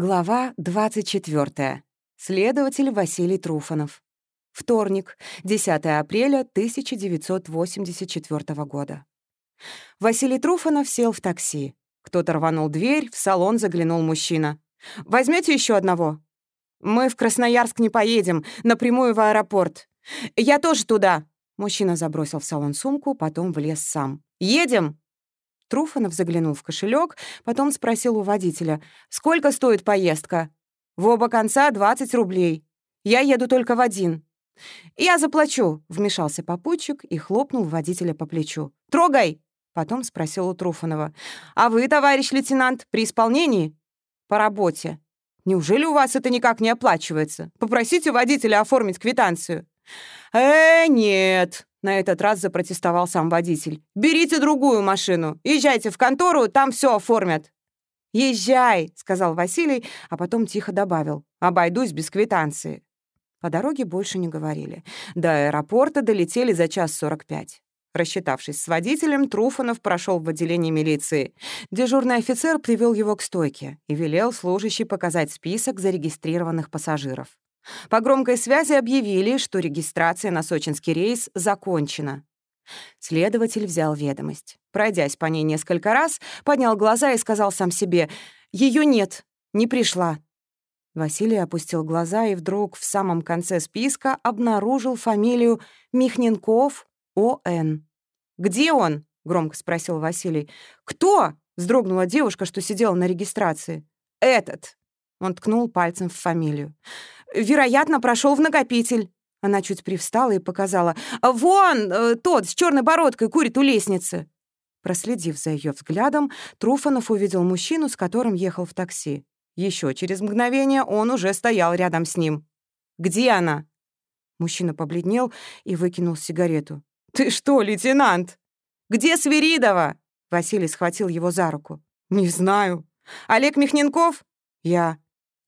Глава 24. Следователь Василий Труфанов. Вторник, 10 апреля 1984 года. Василий Труфанов сел в такси. Кто-то рванул дверь, в салон заглянул мужчина. Возьмете еще одного?» «Мы в Красноярск не поедем, напрямую в аэропорт». «Я тоже туда». Мужчина забросил в салон сумку, потом влез сам. «Едем?» Труфанов заглянул в кошелек, потом спросил у водителя, «Сколько стоит поездка?» «В оба конца 20 рублей. Я еду только в один». «Я заплачу», — вмешался попутчик и хлопнул водителя по плечу. «Трогай!» — потом спросил у Труфанова. «А вы, товарищ лейтенант, при исполнении?» «По работе». «Неужели у вас это никак не оплачивается? Попросите водителя оформить квитанцию». «Э, нет», на этот раз запротестовал сам водитель. «Берите другую машину. Езжайте в контору, там все оформят». «Езжай», — сказал Василий, а потом тихо добавил. «Обойдусь без квитанции». По дороге больше не говорили. До аэропорта долетели за час сорок пять. Рассчитавшись с водителем, Труфанов прошел в отделение милиции. Дежурный офицер привел его к стойке и велел служащий показать список зарегистрированных пассажиров. По громкой связи объявили, что регистрация на сочинский рейс закончена. Следователь взял ведомость. Пройдясь по ней несколько раз, поднял глаза и сказал сам себе «Ее нет, не пришла». Василий опустил глаза и вдруг в самом конце списка обнаружил фамилию Михненков О.Н. «Где он?» — громко спросил Василий. «Кто?» — вздрогнула девушка, что сидела на регистрации. «Этот!» — он ткнул пальцем в фамилию. Вероятно, прошел в накопитель». Она чуть привстала и показала. «Вон э, тот с черной бородкой курит у лестницы». Проследив за ее взглядом, Труфанов увидел мужчину, с которым ехал в такси. Еще через мгновение он уже стоял рядом с ним. «Где она?» Мужчина побледнел и выкинул сигарету. «Ты что, лейтенант? Где Свиридова?» Василий схватил его за руку. «Не знаю. Олег Михненков?» «Я».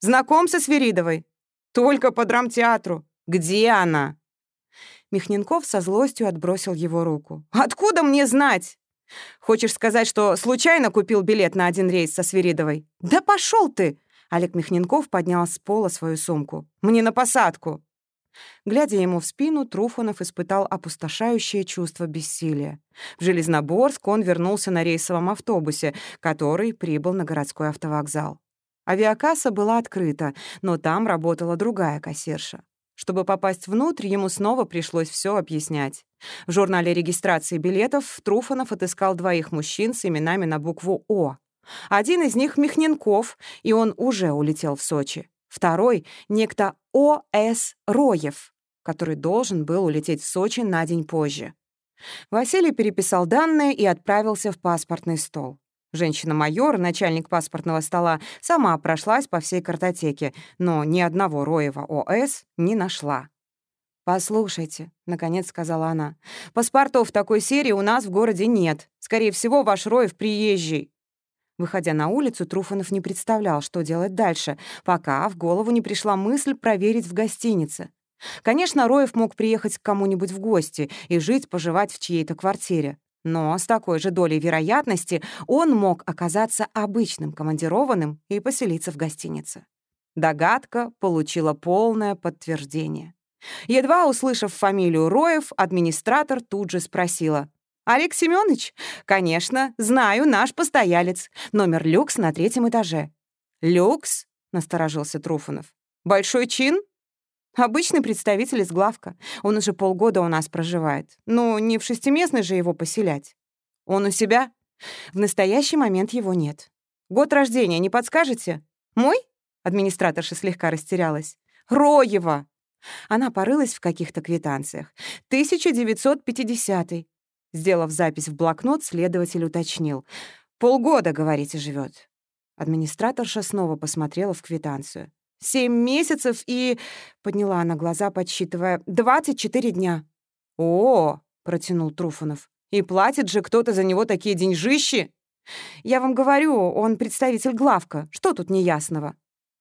«Знаком со Свиридовой?» Только по драмтеатру. Где она?» Михненков со злостью отбросил его руку. «Откуда мне знать? Хочешь сказать, что случайно купил билет на один рейс со Свиридовой?» «Да пошел ты!» Олег Михненков поднял с пола свою сумку. «Мне на посадку!» Глядя ему в спину, Труфанов испытал опустошающее чувство бессилия. В Железноборск он вернулся на рейсовом автобусе, который прибыл на городской автовокзал. Авиакасса была открыта, но там работала другая кассирша. Чтобы попасть внутрь, ему снова пришлось все объяснять. В журнале регистрации билетов Труфанов отыскал двоих мужчин с именами на букву «О». Один из них — Михненков, и он уже улетел в Сочи. Второй — некто О.С. Роев, который должен был улететь в Сочи на день позже. Василий переписал данные и отправился в паспортный стол. Женщина-майор, начальник паспортного стола, сама прошлась по всей картотеке, но ни одного Роева ОС не нашла. «Послушайте», — наконец сказала она, — «паспортов такой серии у нас в городе нет. Скорее всего, ваш Роев приезжий». Выходя на улицу, Труфанов не представлял, что делать дальше, пока в голову не пришла мысль проверить в гостинице. Конечно, Роев мог приехать к кому-нибудь в гости и жить-поживать в чьей-то квартире. Но с такой же долей вероятности он мог оказаться обычным командированным и поселиться в гостинице. Догадка получила полное подтверждение. Едва услышав фамилию Роев, администратор тут же спросила. «Олег Семёныч? Конечно, знаю, наш постоялец. Номер люкс на третьем этаже». «Люкс?» — насторожился Труфанов. «Большой чин?» Обычный представитель из главка. Он уже полгода у нас проживает. Ну, не в шестиместной же его поселять. Он у себя? В настоящий момент его нет. Год рождения не подскажете? Мой? Администраторша слегка растерялась. Роева! Она порылась в каких-то квитанциях. 1950-й. Сделав запись в блокнот, следователь уточнил. «Полгода, говорите, живет. Администраторша снова посмотрела в квитанцию. Семь месяцев и...» — подняла она глаза, подсчитывая. «Двадцать четыре дня». «О!» — протянул Труфанов. «И платит же кто-то за него такие деньжищи?» «Я вам говорю, он представитель главка. Что тут неясного?»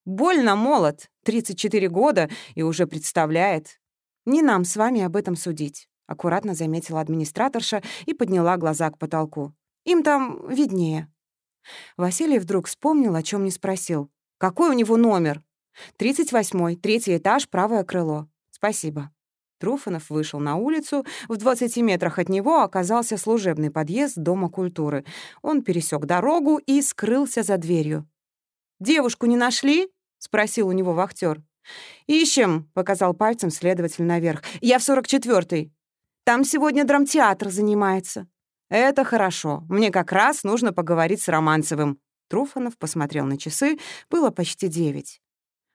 «Больно молод, 34 года, и уже представляет». «Не нам с вами об этом судить», — аккуратно заметила администраторша и подняла глаза к потолку. «Им там виднее». Василий вдруг вспомнил, о чем не спросил. Какой у него номер? Тридцать восьмой, третий этаж, правое крыло. Спасибо. Труфанов вышел на улицу. В 20 метрах от него оказался служебный подъезд Дома культуры. Он пересек дорогу и скрылся за дверью. «Девушку не нашли?» — спросил у него вахтер. «Ищем», — показал пальцем следователь наверх. «Я в 44-й. Там сегодня драмтеатр занимается». «Это хорошо. Мне как раз нужно поговорить с Романцевым». Труфанов посмотрел на часы. Было почти девять.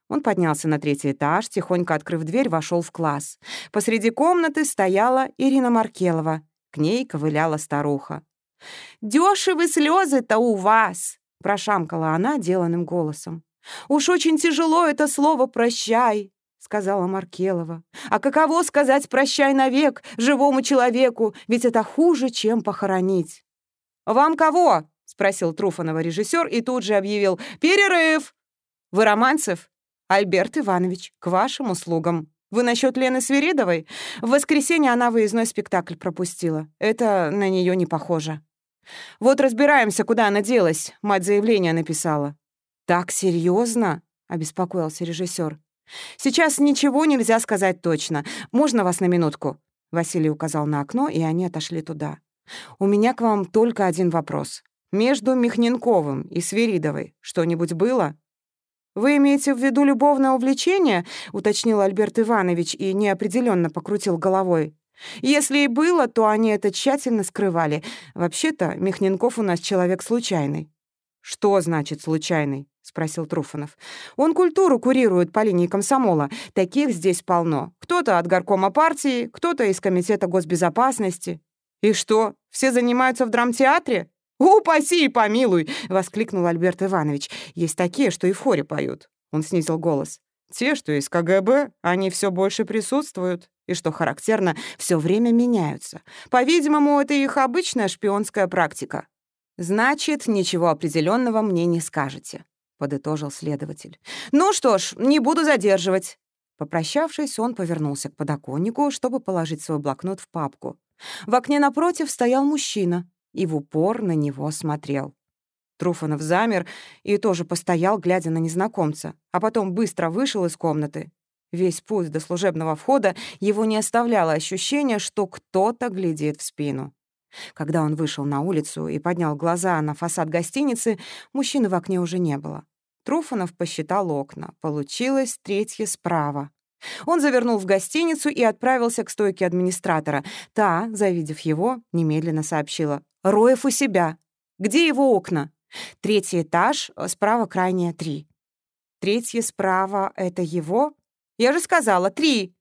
Он поднялся на третий этаж, тихонько открыв дверь, вошел в класс. Посреди комнаты стояла Ирина Маркелова. К ней ковыляла старуха. «Дёшевы слезы-то у вас!» — прошамкала она деланным голосом. «Уж очень тяжело это слово «прощай», — сказала Маркелова. «А каково сказать «прощай навек» живому человеку, ведь это хуже, чем похоронить». «Вам кого?» — спросил Труфанова режиссер и тут же объявил «Перерыв!» «Вы Романцев?» «Альберт Иванович, к вашим услугам. Вы насчет Лены Свиридовой? В воскресенье она выездной спектакль пропустила. Это на нее не похоже». «Вот разбираемся, куда она делась», — мать заявление написала. «Так серьезно? обеспокоился режиссер. «Сейчас ничего нельзя сказать точно. Можно вас на минутку?» Василий указал на окно, и они отошли туда. «У меня к вам только один вопрос. Между Михненковым и Свиридовой что-нибудь было?» «Вы имеете в виду любовное увлечение?» — уточнил Альберт Иванович и неопределенно покрутил головой. «Если и было, то они это тщательно скрывали. Вообще-то, Михненков у нас человек случайный». «Что значит случайный?» — спросил Труфанов. «Он культуру курирует по линии комсомола. Таких здесь полно. Кто-то от горкома партии, кто-то из комитета госбезопасности». «И что, все занимаются в драмтеатре?» «Упаси и помилуй!» — воскликнул Альберт Иванович. «Есть такие, что и в хоре поют». Он снизил голос. «Те, что из КГБ, они все больше присутствуют. И, что характерно, все время меняются. По-видимому, это их обычная шпионская практика». «Значит, ничего определенного мне не скажете», — подытожил следователь. «Ну что ж, не буду задерживать». Попрощавшись, он повернулся к подоконнику, чтобы положить свой блокнот в папку. В окне напротив стоял мужчина и в упор на него смотрел. Труфанов замер и тоже постоял, глядя на незнакомца, а потом быстро вышел из комнаты. Весь путь до служебного входа его не оставляло ощущение, что кто-то глядит в спину. Когда он вышел на улицу и поднял глаза на фасад гостиницы, мужчины в окне уже не было. Труфанов посчитал окна. Получилось третье справа. Он завернул в гостиницу и отправился к стойке администратора. Та, завидев его, немедленно сообщила. Роев у себя. Где его окна? Третий этаж, э, справа крайняя три. Третье справа — это его? Я же сказала, три.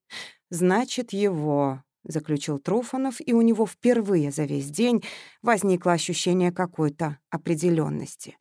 Значит, его, — заключил Труфанов, и у него впервые за весь день возникло ощущение какой-то определенности.